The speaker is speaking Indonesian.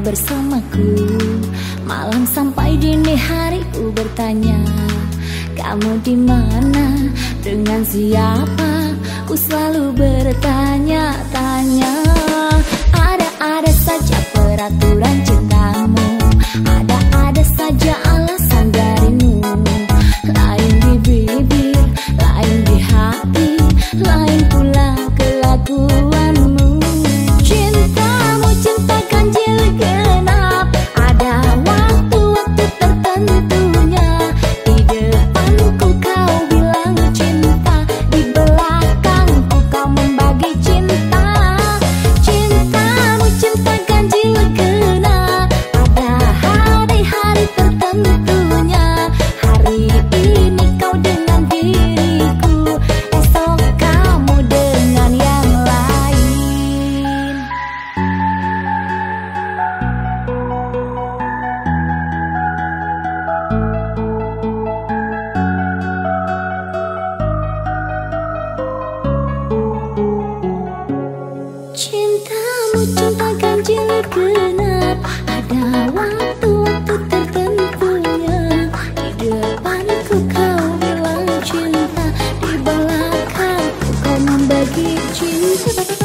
bersamaku. Malam sampai dini hari ku bertanya Kamu di mana? Dengan siapa? Ku selalu bertanya-tanya. Ada-ada saja peraturan Cintamu cinta ganjil genap. Ada waktu 裙 子